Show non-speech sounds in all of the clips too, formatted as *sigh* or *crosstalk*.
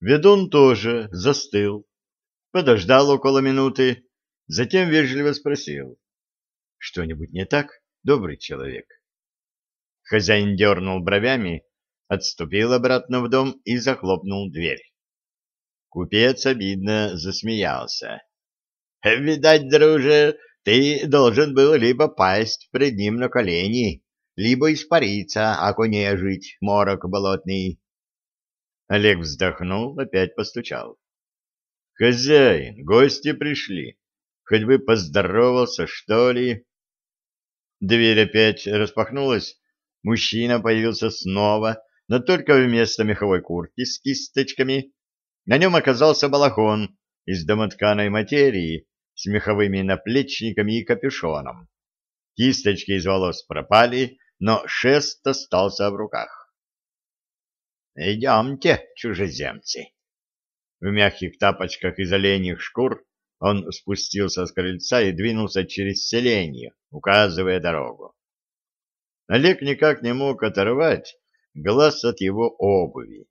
Ведун тоже застыл, подождал около минуты, затем вежливо спросил. — Что-нибудь не так, добрый человек? Хозяин дернул бровями, отступил обратно в дом и захлопнул дверь. Купец обидно засмеялся. — Видать, друже, ты должен был либо пасть пред ним на колени, либо испариться, аку жить морок болотный. Олег вздохнул, опять постучал. — Хозяин, гости пришли. Хоть бы поздоровался, что ли? Дверь опять распахнулась, мужчина появился снова, но только вместо меховой куртки с кисточками на нем оказался балахон из домотканой материи с меховыми наплечниками и капюшоном. Кисточки из волос пропали, но шест остался в руках. «Идемте, чужеземцы!» В мягких тапочках из оленьих шкур он спустился с крыльца и двинулся через селение, указывая дорогу. Олег никак не мог оторвать глаз от его обуви.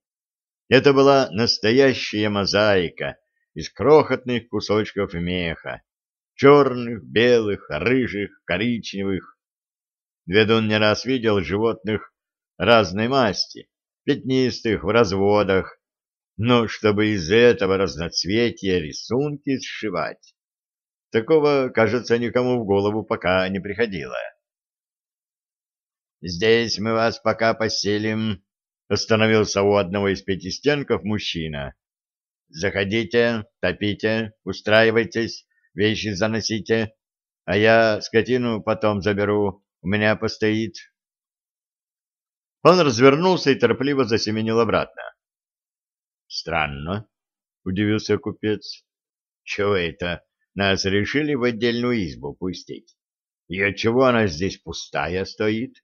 Это была настоящая мозаика из крохотных кусочков меха, черных, белых, рыжих, коричневых. Ведун не раз видел животных разной масти, пятнистых в разводах, но чтобы из этого разноцветия рисунки сшивать, такого, кажется, никому в голову пока не приходило. «Здесь мы вас пока поселим», — остановился у одного из пятистенков мужчина. «Заходите, топите, устраивайтесь, вещи заносите, а я скотину потом заберу, у меня постоит». Он развернулся и торопливо засеменил обратно. «Странно», — удивился купец. «Чего это? Нас решили в отдельную избу пустить? И отчего она здесь пустая стоит?»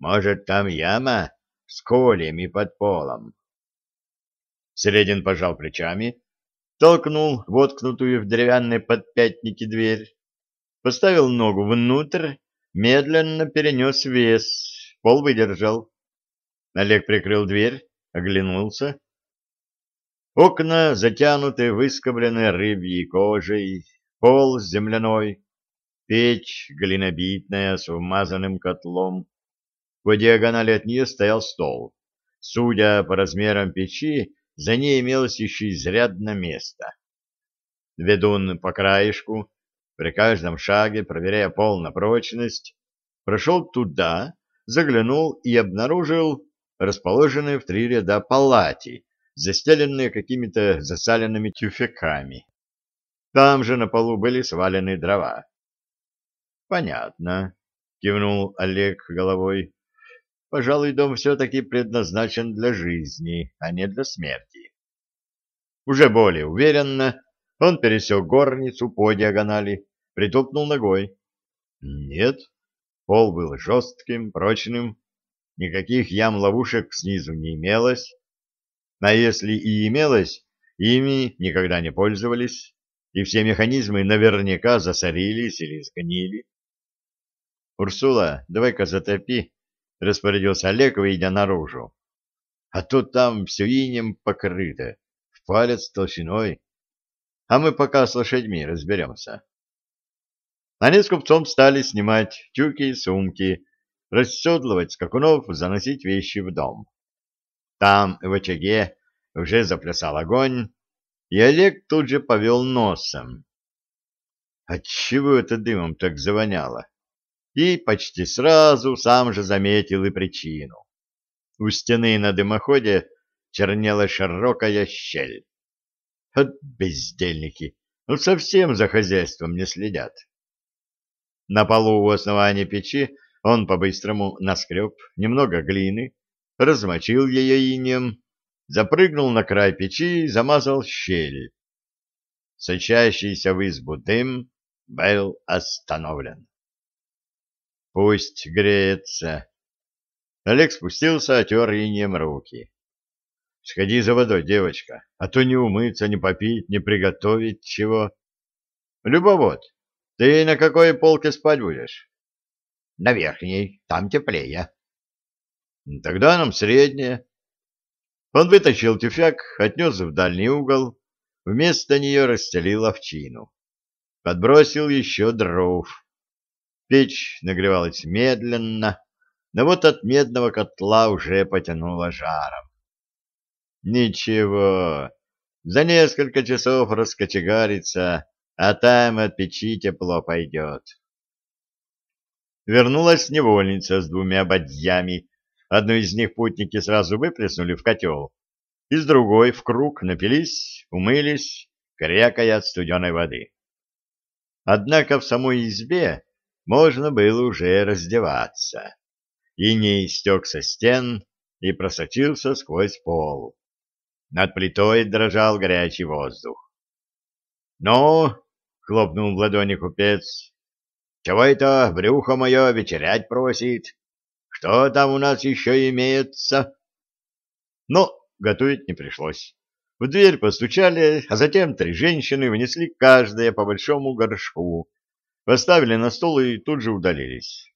Может, там яма с колями под полом? Середин пожал плечами, толкнул воткнутую в деревянные подпятники дверь, поставил ногу внутрь, медленно перенес вес, пол выдержал. Олег прикрыл дверь, оглянулся. Окна затянуты выскобленной рыбьей кожей, пол земляной, печь глинобитная с вмазанным котлом, по диагонали от нее стоял стол. Судя по размерам печи, за ней имелось еще изрядно места. Ведун по краешку, при каждом шаге, проверяя пол на прочность, прошел туда, заглянул и обнаружил расположенные в три ряда палати, застеленные какими-то засаленными тюфяками. Там же на полу были свалены дрова. — Понятно, — кивнул Олег головой. Пожалуй, дом все-таки предназначен для жизни, а не для смерти. Уже более уверенно он пересек горницу по диагонали, притопнул ногой. Нет, пол был жестким, прочным, никаких ям-ловушек снизу не имелось. А если и имелось, ими никогда не пользовались, и все механизмы наверняка засорились или сгнили. «Урсула, давай-ка затопи — распорядился Олег, выйдя наружу. — А то там все инем покрыто, в палец толщиной. А мы пока с лошадьми разберемся. Они с купцом стали снимать тюки и сумки, расседлывать скакунов, заносить вещи в дом. Там, в очаге, уже заплясал огонь, и Олег тут же повел носом. Отчего это дымом так завоняло? и почти сразу сам же заметил и причину. У стены на дымоходе чернела широкая щель. От бездельники, ну совсем за хозяйством не следят. На полу у основания печи он по-быстрому наскреб немного глины, размочил ее инем, запрыгнул на край печи и замазал щель. Сочащийся в избу дым был остановлен. Пусть греется. Олег спустился, отер инем руки. Сходи за водой, девочка, а то не умыться, не попить, не приготовить чего. Любовод, ты на какой полке спать будешь? На верхней, там теплее. Тогда нам средняя. Он вытащил тюфяк, отнес в дальний угол, вместо нее расстелил овчину. Подбросил еще дров. Печь нагревалась медленно, но вот от медного котла уже потянуло жаром. Ничего, за несколько часов раскочегарится, а там от печи тепло пойдет. Вернулась невольница с двумя бадьями. Одну из них путники сразу выплеснули в котел, из другой в круг напились, умылись, крякая от студеной воды. Однако в самой избе можно было уже раздеваться. И не истек со стен и просочился сквозь пол. Над плитой дрожал горячий воздух. — Ну, — хлопнул в ладони купец, — чего это брюхо мое вечерять просит? Что там у нас еще имеется? Но готовить не пришлось. В дверь постучали, а затем три женщины внесли каждая по большому горшку, поставили на стол и тут же удалились.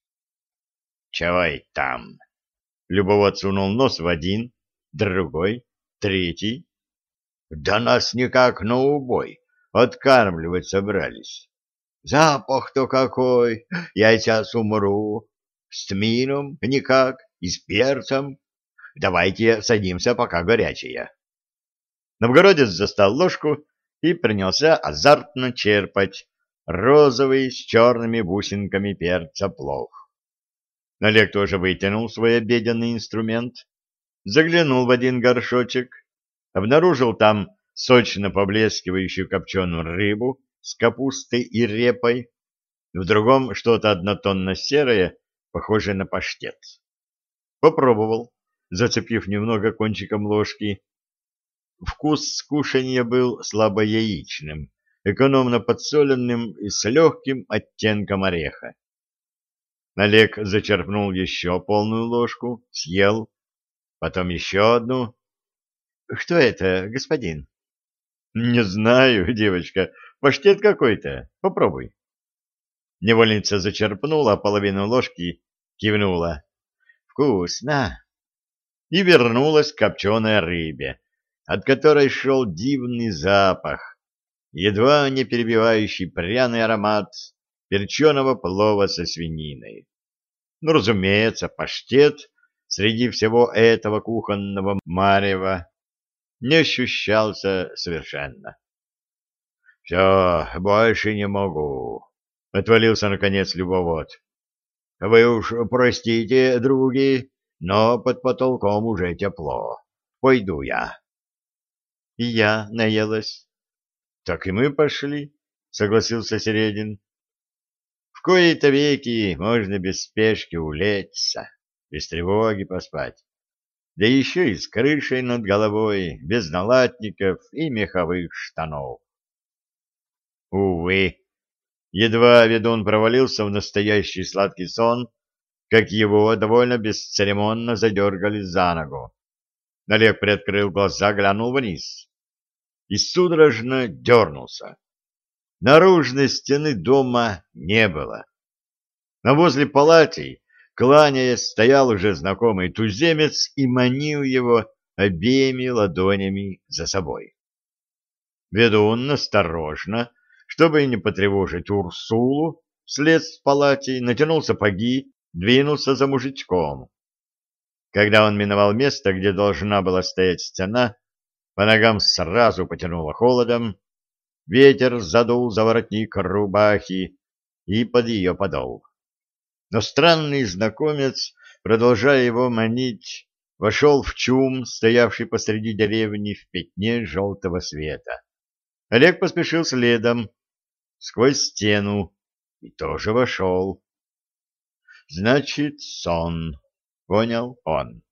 — Чего там? Любовод сунул нос в один, другой, третий. — Да нас никак на убой, откармливать собрались. Запах-то какой, я сейчас умру. С тмином никак, и с перцем. Давайте садимся, пока горячая. Новгородец застал ложку и принялся азартно черпать розовый с черными бусинками перца плов. Олег тоже вытянул свой обеденный инструмент, заглянул в один горшочек, обнаружил там сочно поблескивающую копченую рыбу с капустой и репой, в другом что-то однотонно-серое, похожее на паштет. Попробовал, зацепив немного кончиком ложки, Вкус кушанья был слабо яичным, экономно подсоленным и с легким оттенком ореха. Олег зачерпнул еще полную ложку, съел, потом еще одну. — Что это, господин? — Не знаю, *laughs* девочка, паштет какой-то. Попробуй. Невольница зачерпнула половину ложки, кивнула. — Вкусно! И вернулась к копченой рыбе от которой шел дивный запах, едва не перебивающий пряный аромат перченого плова со свининой. Ну, разумеется, паштет среди всего этого кухонного марева не ощущался совершенно. — Все, больше не могу, — отвалился наконец любовод. — Вы уж простите, други, но под потолком уже тепло. Пойду я. И я наелась. — Так и мы пошли, — согласился Середин. — В кои-то веки можно без спешки улечься, без тревоги поспать. Да еще и с крышей над головой, без налатников и меховых штанов. Увы, едва ведун провалился в настоящий сладкий сон, как его довольно бесцеремонно задергали за ногу. Олег приоткрыл глаза, глянул вниз и судорожно дернулся. Наружной стены дома не было. А возле палатей, кланяясь, стоял уже знакомый туземец и манил его обеими ладонями за собой. Ведун осторожно, чтобы не потревожить Урсулу, вслед с палатей, натянул сапоги, двинулся за мужичком. Когда он миновал место, где должна была стоять стена, по ногам сразу потянуло холодом, ветер задул за воротник рубахи и под ее подол. Но странный знакомец, продолжая его манить, вошел в чум, стоявший посреди деревни в пятне желтого света. Олег поспешил следом, сквозь стену, и тоже вошел. Значит, сон, понял он.